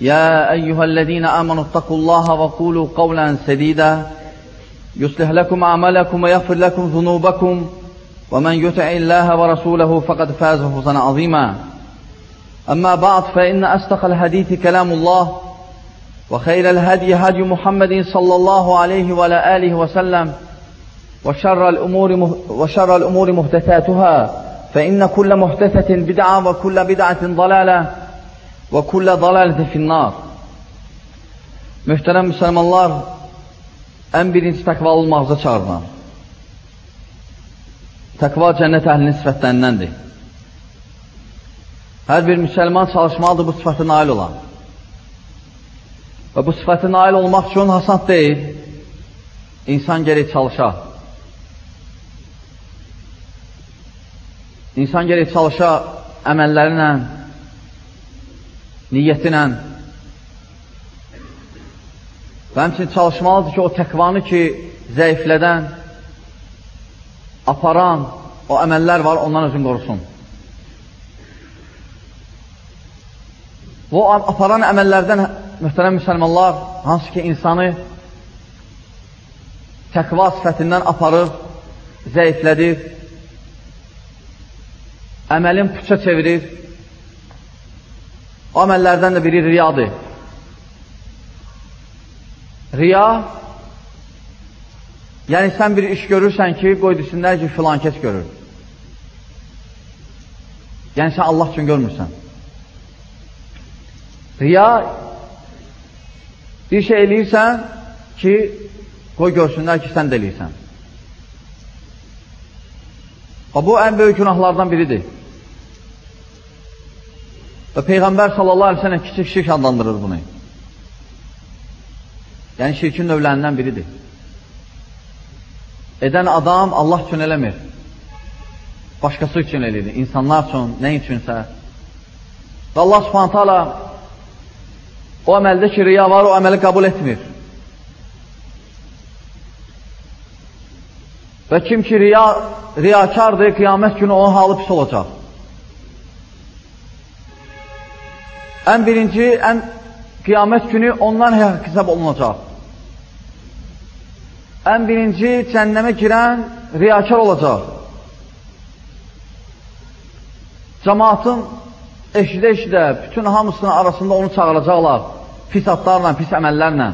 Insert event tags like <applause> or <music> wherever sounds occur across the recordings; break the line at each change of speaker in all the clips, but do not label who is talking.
يا أيها الذين آمنوا اتقوا الله وقولوا قولا سديدا يصلح لكم أعمالكم ويغفر لكم ذنوبكم ومن يطع الله ورسوله فقد فاز فوزا عظيما. أما بعد فإن أصدق الحديث كلام الله وخير الهدي هدي محمد صلى الله عليه وعلى آله وسلم وشر الأمور وشر الأمور محدثاتها فإن كل محدثة بدعة وكل بدعة ضلالة və kullə dalalətin finnar. Mühtərəm müsəlmanlar, ən birinci təqvalı olmağıza çağırılan. Təqva cənnət əhlinin sifətlərindəndir. Hər bir müsəlman çalışmalıdır bu sifətə nail olan. Və bu sifətə nail olmaq üçün hasant deyil, insan gerək çalışa. İnsan gerək çalışa əməllərlə, niyyətinə və həmçinin çalışmalıdır ki, o təqvanı ki, zəiflədən, aparan o əməllər var, ondan özün qorusun. Bu aparan əməllərdən, mühtərəm müsəlmanlar, hansı ki, insanı təqva sifətindən aparır, zəiflədir, əməlin puça çevirir, O əməllərdən də biri riyadır. Riya, yəni sən bir iş görürsən ki, qoy desinlər ki, filan kəs görür. Yəni sən Allah üçün görmürsən. Riya, bir şey eləyirsən ki, qoy görsünlər ki, sən də eləyirsən. Bu, ən böyük günahlardan biridir. Və Peyğəmbər sallallahu aleyhi ve sellem kiçik şirk adlandırır bunu. Yəni şirkin növlərindən biridir. Edən adam Allah üçün eləmir. Başqası üçün eləyir. İnsanlar üçün, nə üçünsə. Və Allah subhanət hala o əməldə ki, riya var, o əməli qəbul etmir. Və kim ki, riya, riyakardır, qiyamət günü onun halı pis olacaq. Ən birinci, ən qiyamət günü ondan hesab olunacaq. Ən birinci cənnəmə girən riyakar olacaq. Cəmaatın eşidə-eşidə bütün hamısının arasında onu çağıracaqlar pis adlarla, pis əməllərlə.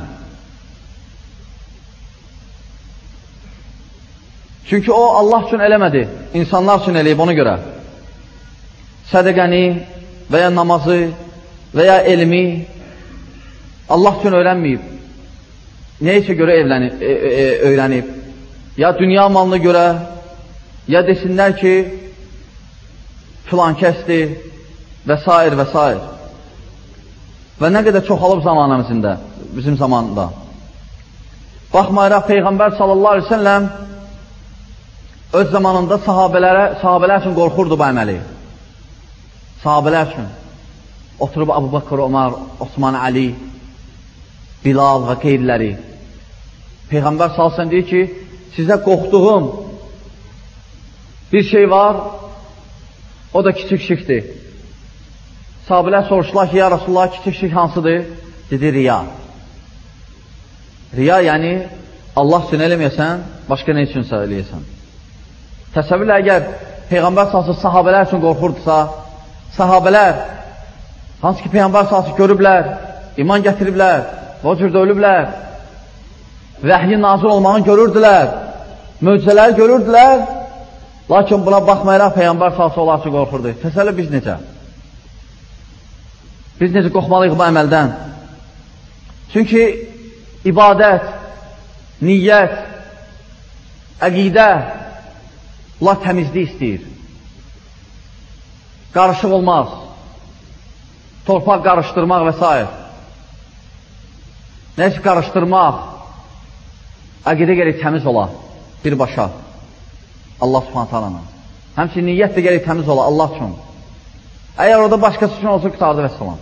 Çünki o Allah üçün eləmədi, insanlar üçün eləyib ona görə. Sədəqəni və ya namazı və ya elmi Allah üçün öyrənməyib. Nə isə görə evlənib, e, e, öyrənib? Ya dünya malına görə, ya desinlər ki, filan kəsdir və s. və s. Və nə qədər çoxalıb zamanımızda, bizim zamanında. Baxmayaraq Peyğəmbər sallallahu aleyhi ve selləm öz zamanında sahabələrə, sahabələr üçün qorxurdu bu əməli. Sahabələr üçün. Oturub Abu Bakır, Ömər, Osman Ali, Bilal və qeyriləri. Peyğəmbər salsan deyir ki, sizə qorxduğum bir şey var, o da kiçik şirkdir. Sahabələr soruşdular ki, ya Rasulullah, kiçik şirk hansıdır? Dedi, riya. Riya yəni Allah üçün eləməyəsən, başqa nə üçünsə eləyəsən. Təsəvvürlə əgər Peyğəmbər salsın sahabələr üçün qorxurdusa, sahabələr Hansı ki, Peyyambar salsı görüblər, iman gətiriblər, o cürdə ölüblər, vəhyi nazir olmağını görürdülər. möcüzələri görürdülər, lakin buna baxmayaraq Peyyambar salsı olar ki, qorxurdu. Təsəllə biz necə? Biz necə qorxmalıyıq bu əməldən? Çünki ibadət, niyyət, əqidə, bunlar təmizlik istəyir. Qarışıq olmaz. Torpaq qarışdırmaq və s. Nəsə qarışdırmaq, əqidə gerək təmiz ola, birbaşa. Allah subhanət alanı. Həmçin niyyət də gerək təmiz ola, Allah üçün. Əgər orada başqası üçün olsa, qutardı və salam.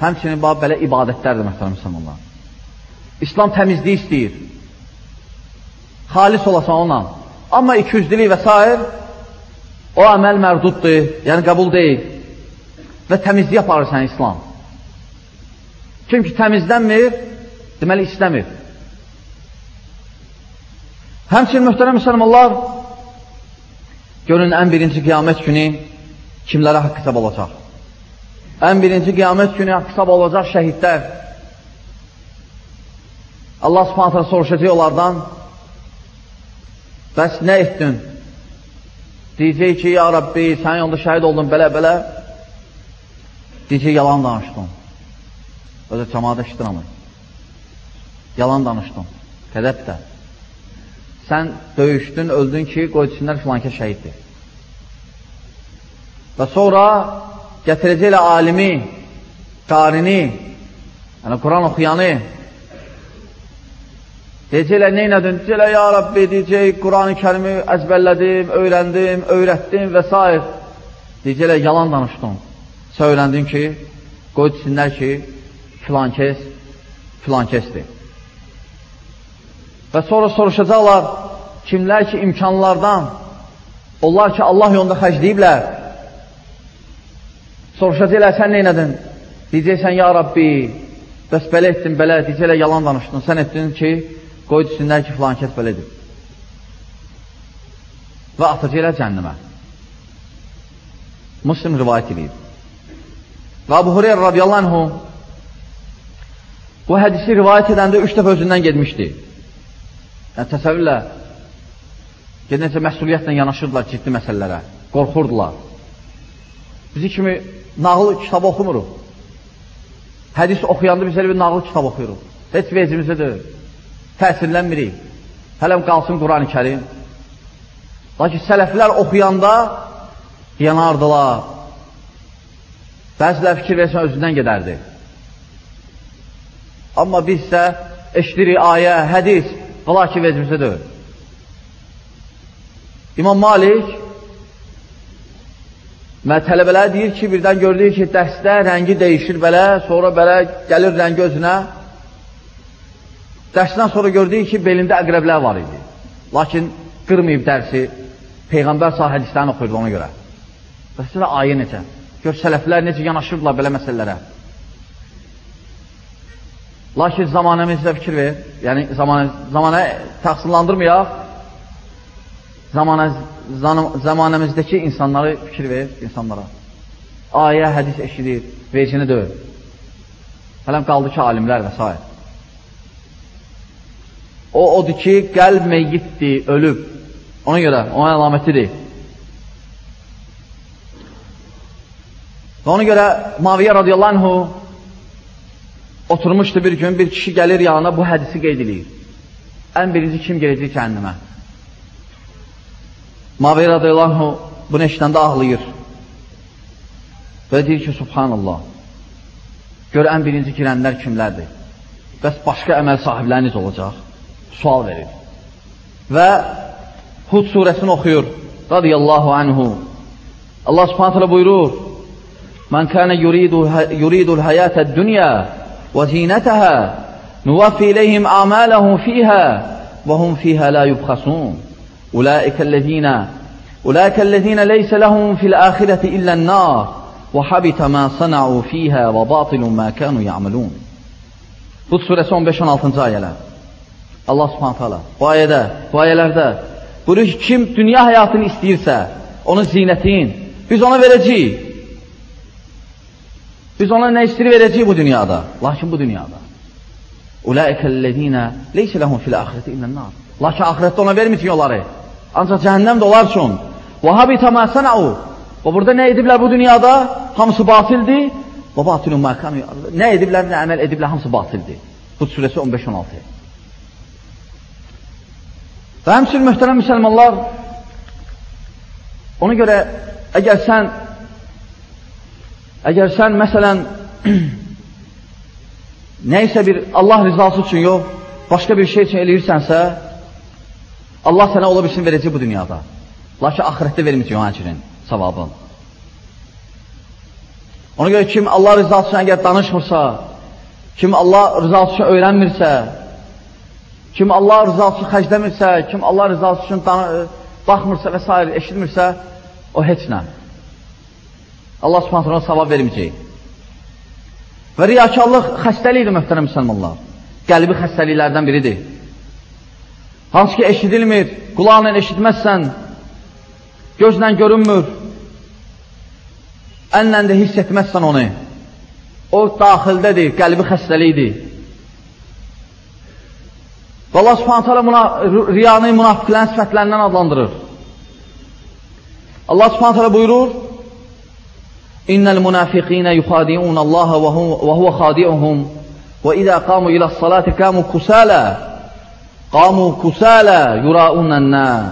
Həmçinin bax, belə ibadətlərdir, məsələn, müsəlmanlar. İslam təmizliyi istəyir. Xalis olasan onunla. Amma ikiyüzlülük və s. o əməl mərduddur, yəni qəbul deyil. Və təmizlik aparır səni İslam. Kim ki təmizlənmir, deməli istəmir. Həmçinin mühtərəm müsəlmanlar, görün ən birinci qiyamət günü kimlərə haqq hesab olacaq? Ən birinci qiyamət günü hesab olacaq şəhidlər. Allah subhanətlə soruşacaq onlardan, bəs nə etdin? Deyəcək ki, ya Rabbi, sən yolda şəhid oldun, belə-belə. Deyəcək, yalan danışdın. Özə cəmadə iştiramır. Yalan danışdın. Qədəb də. Sən döyüşdün, öldün ki, qoydusunlar filankə şəhiddir. Və sonra gətirəcəklə alimi, qarini, yəni Quran oxuyanı, deyəcəklə, neynədin? Deyəcəklə, ya Rabbi, deyəcək, Quran-ı kərimi əzbərlədim, öyrəndim, öyrətdim və s. Deyəcəklə, yalan danışdın. Sən öyrəndin ki, qoy desinlər ki, filan kəs, filan kəsdir. Və sonra soruşacaqlar, kimlər ki, imkanlardan, onlar ki, Allah yolunda xərcləyiblər, Soruşacaqlər, sən neynədin? Deyəcəksən, ya Rabbi, bəs belə etdin, belə, deyəcəklər, yalan danışdın. Sən etdin ki, qoy desinlər ki, filan kəs belədir. Və atacaqlər cənnəmə. Muslim rivayət edir. Və Abu Hureyr radiyallahu anhu bu hədisi rivayət edəndə üç dəfə özündən gedmişdi. Yəni, təsəvvürlə, gedəcə məsuliyyətlə yanaşırdılar ciddi məsələlərə, qorxurdular. Bizi kimi nağıl kitab oxumuruq. Hədis oxuyanda biz elə bir nağıl kitab oxuyuruq. Heç vecimizə deyil. Təsirlənmirik. Hələm qalsın Quran-ı kərim. Lakin sələflər oxuyanda yanardılar. Bəzilər fikir versən özündən gedərdi. Amma biz isə eşdirik ayə, hədis, qala ki vecimizə deyil. İmam Malik Və tələbələr deyir ki, birdən gördük ki, dərsdə rəngi dəyişir belə, sonra belə gəlir rəngi özünə. Dərsdən sonra gördük ki, belində əqrəblər var idi. Lakin qırmayıb dərsi, Peyğəmbər sağ hədislərini oxuyurdu ona görə. Və sizə ayə necə? Gör, sələflər necə yanaşırdılar belə məsələlərə. Lakin zamanəmizdə fikir ver, yəni zamanə, zamanə təqsirlandırmayaq, zamanə zamanəmizdəki insanları fikir ver, insanlara. Ayə, hədis eşidir, vecini döyür. Hələm qaldı ki, alimlər və s. O, odur ki, qəlb meyyiddir, ölüb. Ona görə, ona əlamətidir. Və ona görə Maviyyə radiyallahu anhu oturmuşdu bir gün, bir kişi gəlir yanına bu hədisi qeyd edir. Ən birinci kim gələcək cəhənnəmə? Mavir radiyallahu bunu eşitəndə ağlayır. Və deyir ki, subhanallah, gör ən birinci girənlər kimlərdir? Bəs başqa əməl sahibləriniz olacaq? Sual verir. Və Hud surəsini oxuyur. Radiyallahu anhu. Allah subhanətələ buyurur, Mən kənə yuridul həyətə dünya və zinətəhə nüvəffi iləyhim əmələhum fiyhə və hum fiyhə la yubxasun. أولئك الذين أولئك الذين ليس لهم في الآخرة إلا النار وحبط ما صنعوا فيها وباطل ما كانوا يعملون Hud surəsi 15-16-cı ayələr. Allah subhanət hala bu ayədə, bu ayələrdə buyurur ki, kim dünya həyatını istəyirsə, onun zinətin, biz ona verəcəyik. Biz ona istəyir verəcəyik bu dünyada, lakin bu dünyada. Ulaikəl-ləzīnə leysə ləhum fil-əxirəti illən-nar. Lakin axirətdə ona verməyəcək onları. Ancaq cəhənnəm də onlar üçün. Və habitə mə sənəu. Və burada nə ediblər bu dünyada? Hamısı batildir. Və batilun mə kanu. Nə ediblər, nə əməl ediblər, hamısı batildir. Hud surəsi 15-16. Və həmçinin möhtərəm müsəlmanlar, ona görə əgər sən əgər sən məsələn <clears throat> nəysə bir Allah rizası üçün yox, başqa bir şey üçün eləyirsənsə, Allah sənə ola bilsin verəcək bu dünyada. Lakin axirətdə verməyəcək o həmçinin savabın. Ona görə kim Allah rizası üçün əgər danışmırsa, kim Allah rizası üçün öyrənmirsə, kim Allah rizası üçün xərcləmirsə, kim Allah rizası üçün baxmırsa və s. eşitmirsə, o heç nə. Allah subhanətlə savab verməyəcək. Və riyakarlıq xəstəlikdir, möhtərəm müsəlmanlar. Qəlbi xəstəliklərdən biridir. Hansı ki, eşidilmir, qulağla eşitməzsən, gözlə görünmür, əllə də hiss etməzsən onu. O daxildədir, qəlbi xəstəlikdir. Və Allah subhanət hələ buna riyanı münafiqlərin sifətlərindən adlandırır. Allah subhanət hələ buyurur, Yuxadi'un Allah və huvə xadi'uhum və idə qamu ilə salati qamu kusələ qamu kusələ yura'unən nəs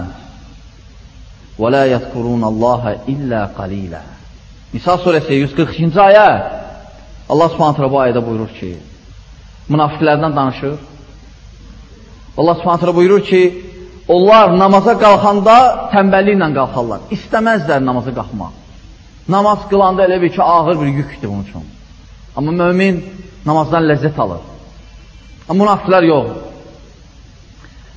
və la yəzkurun Allah illə qalilə Nisa surəsi 142-ci ayə Allah subhanətlə bu ayədə buyurur ki münafiqlərdən danışır. Allah subhanətlə buyurur ki onlar namaza qalxanda təmbəlliklə qalxarlar. İstəməzlər namaza qalxmaq Namaz qılanda elə bir ki, ağır bir yükdür bunun üçün. Amma mömin namazdan ləzzət alır. Amma münafiqlər yox.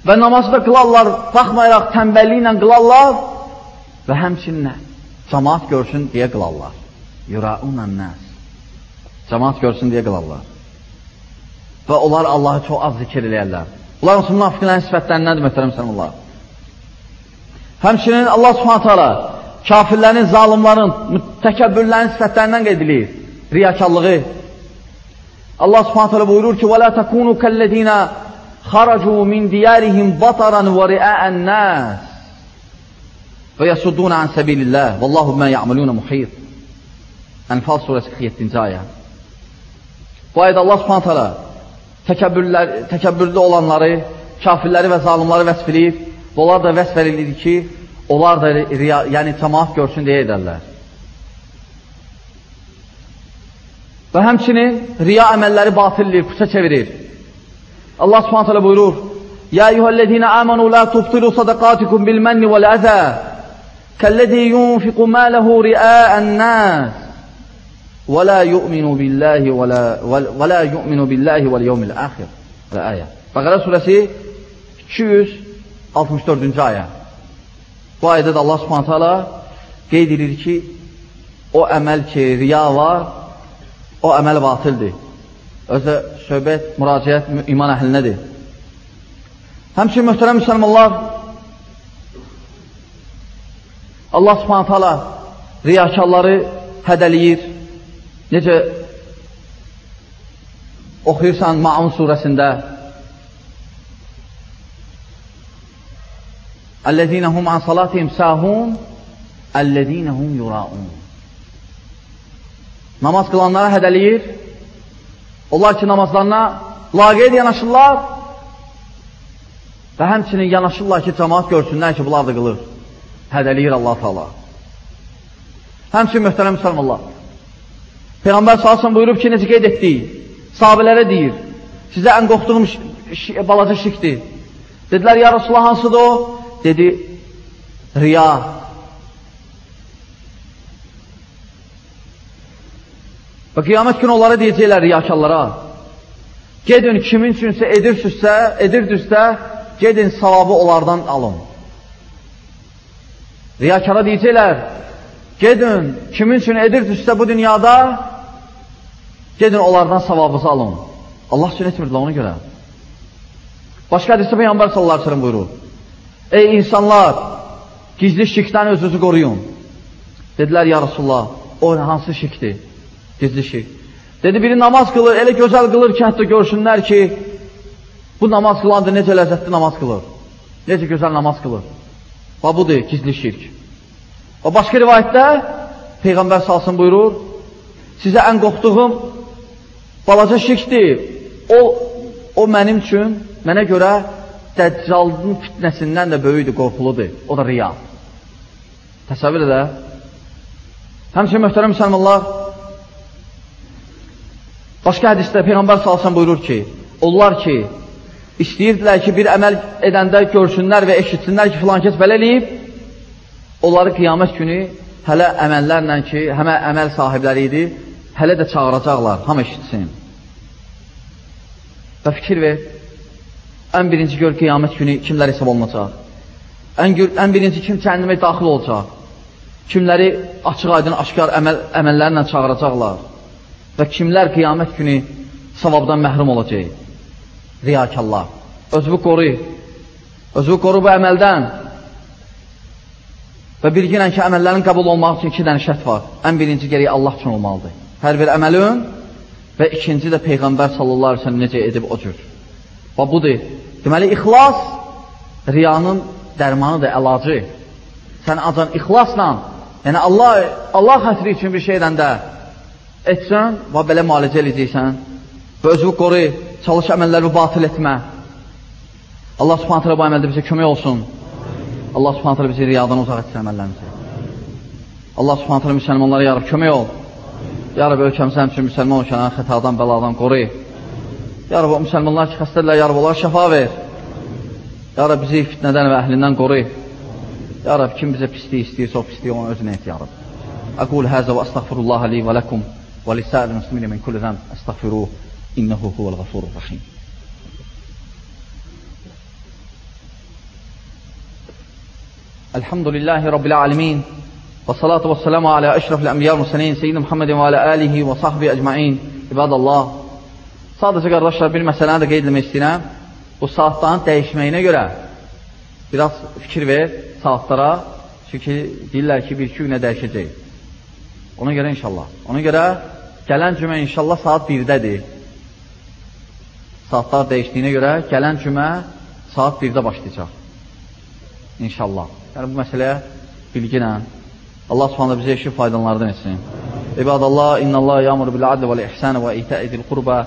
Və namazı da qılarlar, baxmayaraq təmbəlliklə qılarlar və həmçinin cəmaat görsün deyə qılarlar. Yuraunən nəs. Cəmaat görsün deyə qılarlar. Və onlar Allahı çox az zikir eləyərlər. Bunlar münafiqlərin sifətlərindəndir, möhtərəm sənullah. Həmçinin Allah subhanətə alə kafirlərin, zalimların, təkəbbürlərin sifətlərindən qeydilir. Riyakarlığı. Allah subhanət hələ buyurur ki, وَلَا تَكُونُوا كَالَّذِينَ خَرَجُوا مِنْ دِيَارِهِمْ بَطَرًا وَرِئَاءَ النَّاسِ وَيَسُدُّونَ عَنْ سَبِيلِ اللّٰهِ وَاللّٰهُ بِمَا يَعْمَلُونَ مُحِيطٌ Ənfal surəsi 47-ci ayə. Bu ayədə Allah subhanət hələ təkəbbürlü olanları, kafirləri və zalimları vəsf edir. Onlar da vəsf edilir ki, onlar da riya, yəni cəmaat görsün deyə edərlər. Və həmçinin riya əməlləri batillir, puça çevirir. Allah subhanət hələ buyurur, Ya eyyuhəl-ləzinə əmənu la tubtilu sadaqatikum bil-mənni vəl-əzə kəl-ləzi yunfiqu mələhu riəən nəs və la yu'minu billahi və la yu'minu billahi vəl-yevmil əxir və ayə. Bəqərə surəsi 264-cü ayə. Bu ayədə də Allah subhanət hala qeyd edir ki, o əməl ki, riya var, o əməl batildir. Özə söhbət, müraciət iman əhlinədir. Həmçin, möhtərəm müsəlmanlar, Allah subhanət hala riyakarları hədəliyir. Necə oxuyursan Ma'un surəsində الذين هم عن صلاتهم sahun الذين هم yuraun Namaz qılanlara hədəliyir. Onlar ki, namazlarına laqeyd yanaşırlar və həmçinin yanaşırlar ki, cəmaat görsünlər ki, bunlar da qılır. Hədəliyir Allah Taala. Həmçinin möhtərəm müsəlmanlar. Peyğəmbər sallallahu buyurub ki, necə qeyd etdik? Sahabelərə deyir: "Sizə ən qorxduğum balaca şirkdir." Dedilər: "Ya Rasulullah, hansıdır o?" Dedi, riya. Və qiyamət günü onlara deyəcəklər riyakarlara, gedin kimin üçünsə edirsinizsə, edirdinizsə, gedin savabı onlardan alın. Riyakara deyəcəklər, gedin kimin üçün edirdinizsə bu dünyada, gedin onlardan savabınızı alın. Allah üçün etmirdilə ona görə. Başqa hədisi Peyyambar sallallahu aleyhi ve sellem buyurur. Ey insanlar, gizli şirkdən özünüzü qoruyun. Dedilər, ya Rasulullah, o hansı şirkdir? Gizli şirk. Dedi, biri namaz qılır, elə gözəl qılır ki, hətta görsünlər ki, Bu namaz qılandır, necə ləzzətli namaz qılır. Necə gözəl namaz qılır. Və budur gizli şirk. Və başqa rivayətdə Peyğəmbər salsın buyurur, sizə ən qorxduğum balaca şirkdir. O, o mənim üçün, mənə görə Dəccalın fitnəsindən də böyükdür, qorxuludur. O da riya. Təsəvvür edə. Həmçinin möhtərəm müsəlmanlar, başqa hədisdə Peyğəmbər salsın buyurur ki, onlar ki, istəyirdilər ki, bir əməl edəndə görsünlər və eşitsinlər ki, filan kəs belə eləyib, onları qiyamət günü hələ əməllərlə ki, həmə əməl sahibləri idi, hələ də çağıracaqlar, ham eşitsin. Və fikir ver, ən birinci gör qiyamət günü kimlər hesab olunacaq? Ən, ən birinci kim cəhənnəmə daxil olacaq? Kimləri açıq aydın, aşkar əməl, əməllərlə çağıracaqlar? Və kimlər qiyamət günü savabdan məhrum olacaq? riyakallah. Özünü qoru. Özünü qoru bu əməldən. Və bilginən ki, əməllərin qəbul olmaq üçün iki dənə şərt var. Ən birinci gərək Allah üçün olmalıdır. Hər bir əməlin və ikinci də Peyğəmbər sallallahu aleyhi ve sellem necə edib o cür. Və budur. Deməli, ixlas riyanın dərmanıdır, əlacı. Sən acan ixlasla, yəni Allah, Allah xətri üçün bir şey edəndə etsən və belə müalicə edəcəksən və özünü qoru, çalış əməlləri batil etmə. Allah subhanətlə bu əməldə bizə kömək olsun. Allah subhanətlə bizi riyadan uzaq etsin əməllərimizi. Allah subhanətlə müsəlmanlara yarab kömək ol. Ya Rabbi, ölkəmizə həmçin müsəlman ölkələrini xətadan, bəladan qoru. Ya Rabbi, o müsəlmanlar ki, xəstədirlər, ya Rabbi, onlara şəfa ver. Ya Rabbi, bizi fitnədən və əhlindən qoru. Ya Rabbi, kim bizə pisliyi istəyirsə, o pisliyi onun özünə et, ya Rabbi. Aqul həzə və əstəğfirullah li və ləkum və lisəl müslimin min kulli zəm əstəğfiruh. إنه هو الغفور الرحيم الحمد لله رب العالمين والصلاة والسلام على أشرف الأنبياء والمرسلين سيدنا محمد وعلى آله وصحبه أجمعين عباد Allah Sadəcə qardaşlar bir məsələni də qeyd etmək istəyirəm. Bu saatların dəyişməyinə görə biraz fikir ver saatlara. Çünki deyirlər ki, bir-iki günə dəyişəcək. Ona görə inşallah. Ona görə gələn cümə inşallah saat 1-dədir saatlar dəyişdiyinə görə gələn cümə saat 1-də başlayacaq. İnşallah. Yəni bu məsələyə bilginə Allah Subhanahu bizə işi faydalardan etsin. İbadallah, innallah ya'muru bil adli vel ihsani ve ita'i zil qurba